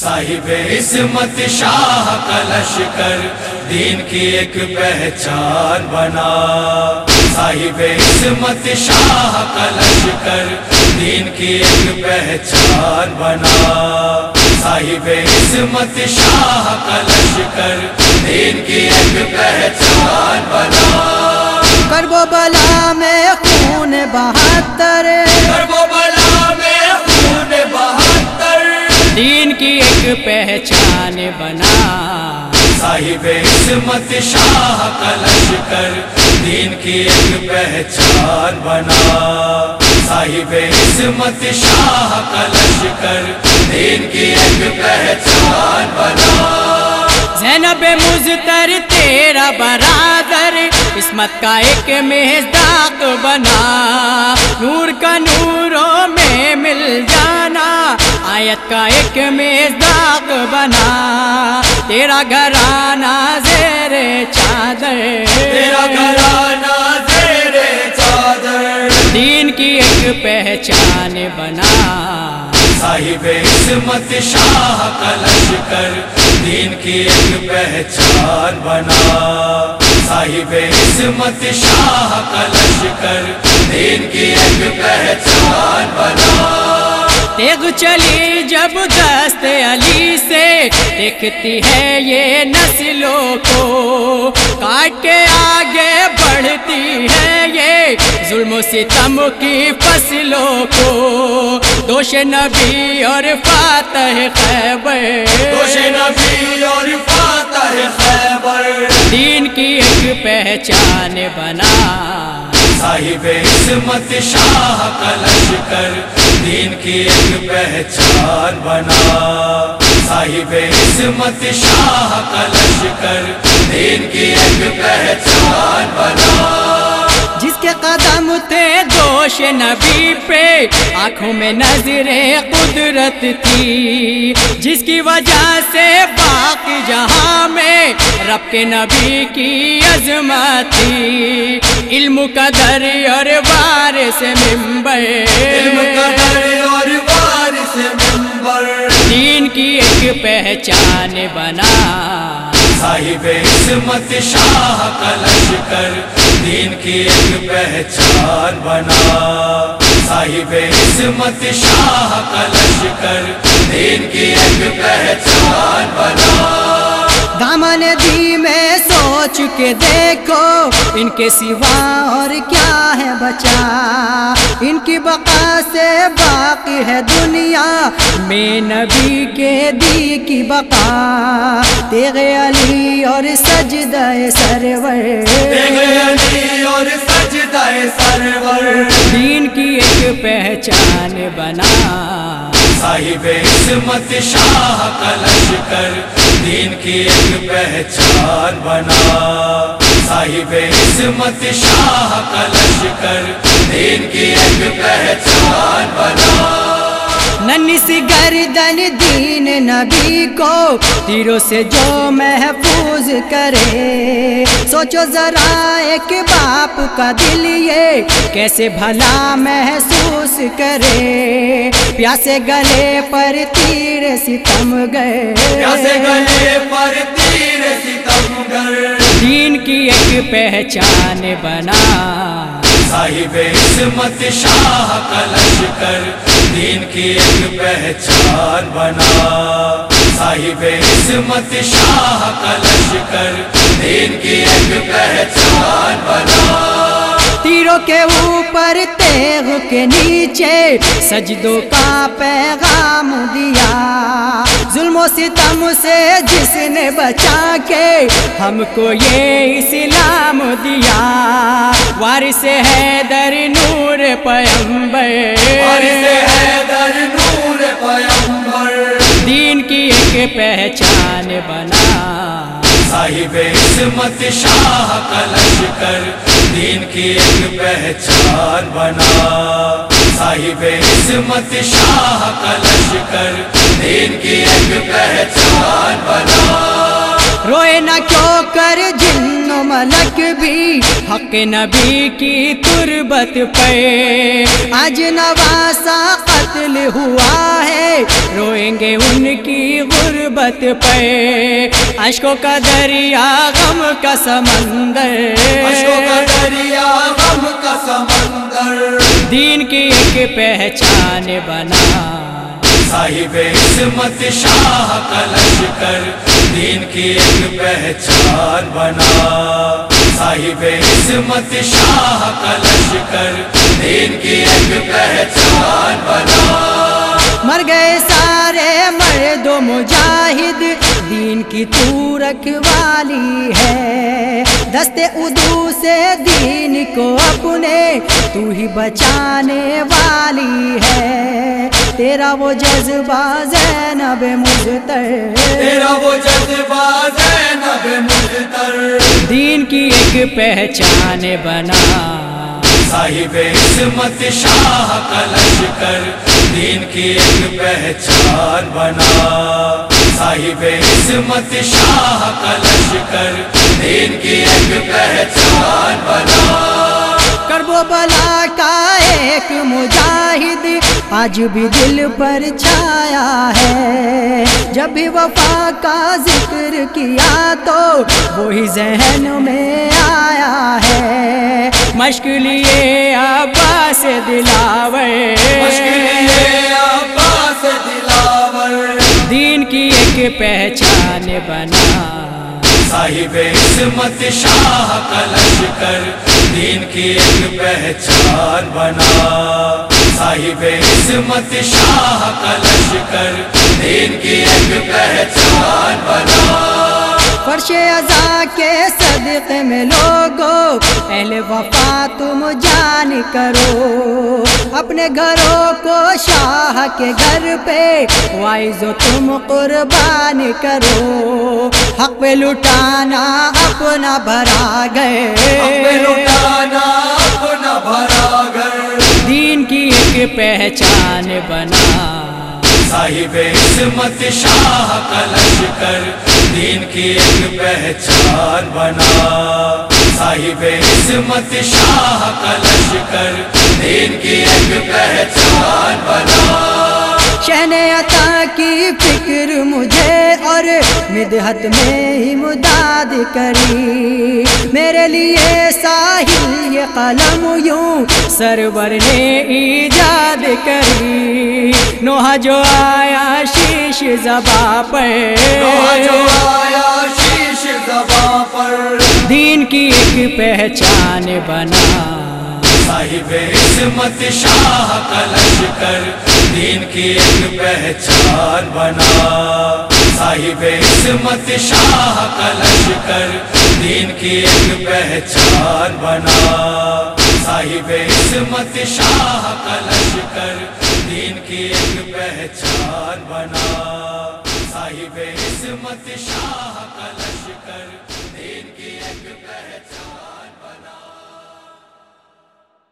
صاحب عصمت شاہ کا لشکر دین کی ایک پہچان بنا۔ صاحب عصمت شاہ کا لشکر دین کی ایک پہچان بنا۔ صاحب عصمت شاہ کا لشکر دین کی ایک پہچان بنا۔ کربو بلا میں خون بہتر۔ دین کی ایک پہچان بنا۔ صاحب عصمت شاہ کا لشکر دین کی ایک پہچان بنا۔ صاحب عصمت شاہ کا لشکر دین کی ایک پہچان بنا۔ زینب مزتر تیرا برادر قسمت کا ایک مزداق بنا۔ نور کا نوروں میں مل جانا۔ آیت کا ایک مزداق بنا۔ تیرا گھرانہ زیر چادر۔ تیرا گھرانہ زیر چادر۔ دین کی ایک پہچان بنا۔ صاحب عصمت شاہ کا لشکر دین کی ایک پہچان بنا۔ صاحب عصمت شاہ کا لشکر دین کی ایک پہچان بنا۔ تیغ چلی جب دست علی سے دیکھتی ہے یہ نسلوں کو۔ کاٹ کے آگے بڑھتی ہے یہ ظلم و ستم کی فصلوں کو۔ دوش نبی اور فاتح خیبر۔ دوش نبی اور فاتح خیبر۔ دین کی ایک پہچان بنا۔ صاحب عصمت شاہ کا لشکر دین کی ایک پہچان بنا۔ صاحب عصمت شاہ کا لشکر دین کی ایک پہچان بنا۔ جس کے قدم تھے دوش نبی پہ، آنکھوں میں نظر قدرت تھی۔ جس کی وجہ سے باقی جہاں میں رب کے نبی کی عظمت تھی۔ علم قدر اور وار سے ممبر علم اور وارث منبر. دین کی ایک پہچان بنا. صاحب عصمت شاہ کا لشکر دین کی ایک پہچان بنا. صاحب عصمت شاہ کا لشکر دین کی ایک پہچان بنا. دامن دی میں سوچ کے دیکھو ان کے سوا اور کیا ہے بچا؟ ان کی بقا سے باقی ہے دنیا میں نبی کے دی کی بقا۔ تیغ علی اور سجدہ سرور۔ دیکھ علی اور سجدہ سرور۔ دین کی ایک پہچان بنا۔ صاحب عصمت شاہ کا لشکر۔ دین کی ایک پہچان بنا۔ صاحب عصمت شاہ کا لشکر دین کی ایک پہچان بنا۔ ننی سی گردن دین نبی کو تیروں سے جو محفوظ کرے۔ سوچو ذرا ایک باپ کا دل یہ کیسے بھلا محسوس کرے۔ پیاسے گلے پر تیر ستم گئے۔ پیاسے گلے پر تیر ستم گر دین کی ایک پہچان بنا۔ صاحب عصمت شاہ کا لشکر دین کی ایک پہچان بنا۔ صاحب عصمت شاہ کا لشکر دین کی ایک پہچان بنا۔ تیروں کے اوپر تیغ کے نیچے سجدوں کا پیغام دیا۔ ظلم و ستم سے جس نے بچا کے ہم کو یہ اسلام دیا۔ وارث ہے در نور پیمبر وارث نور پیمبر دین کی ایک پہچان بنا۔ صاحب عصمت شاہ کا لشکر دین کی ایک پہچان بنا۔ صاحب عصمت شاہ کا لشکر دین کی ایک پہچان بنا۔ روئے نہ کیوں کر جن و ملک بھی حق نبی کی تربت پہ۔ آج نواسا قتل ہوا ہے۔ روئیں گے ان کی غربت پہ اشکوں کا دریا غم کا سمندر۔ اشکوں کا دریا غم کا سمندر۔ دین کی ایک پہچان بنا۔ صاحب عصمت شاہ کا لشکر۔ دین کی ایک پہچان بنا۔ صاحب عصمت شاہ کا لشکر دین کی ایک پہچان بنا۔ مر گئے سارے مرد و مجاہد دین کی تو رکھوالی ہے۔ دستے ادو سے دین کو اپنے تو ہی بچانے والی ہے۔ تیرا وہ جذبہ زینب مجھتر تیرا وہ جذبہ زینب مجتر دین کی ایک پہچان بنا۔ صاحب عصمت شاہ کا لشکر دین کی ایک پہچان بنا۔ صاحب عصمت شاہ کا لشکر دین کی ایک پہچان بنا۔ کربو بلا کا ایک مجاہد آج بھی دل پر چھایا ہے۔ جب بھی وفا کا ذکر کیا تو وہی ذہن میں آیا ہے۔ مشق لیے عباس دلاور۔ مشکل عباس دلاور۔ دین کی ایک پہچان بنا۔ صاحب عصمت شاہ کا لشکر۔ دین کی ایک پہچان بنا۔ صاحب عصمت شاہ کا لشکر دین کی ایک پہچان بنا۔ فرش ازا کے صدقے میں لوگو اہل وفا تم جان کرو۔ اپنے گھروں کو شاہ کے گھر پہ وائز تم قربان کرو۔ حق پہ لٹانا اپنا بھرا ہم پہ گئے کی پہچان بنا۔ صاحب عصمت شاہ کا لشکر دین کی ایک پہچان بنا۔ صاحب عصمت شاہ کا لشکر دین کی ایک پہچان بنا۔ شہن عطا کی فکر مجھے اور مدحت میں ہی مداد کری۔ میرے لیے یہ قلم یوں سرور نے ایجاد کری۔ نوحہ جو آیا شیش زبا نوح جو پر آیا شیش زباں پر۔ دین کی ایک پہچان بنا۔ صاحب عصمت شاہ کا لشکر دین کی ایک پہچان بنا۔ صاحب عصمت شاہ کا لشکر دین کی ایک پہچان بنا۔ صاحب عصمت شاہ کا لشکر دین کی ایک پہچان بنا۔ صاحب عصمت شاہ کا لشکر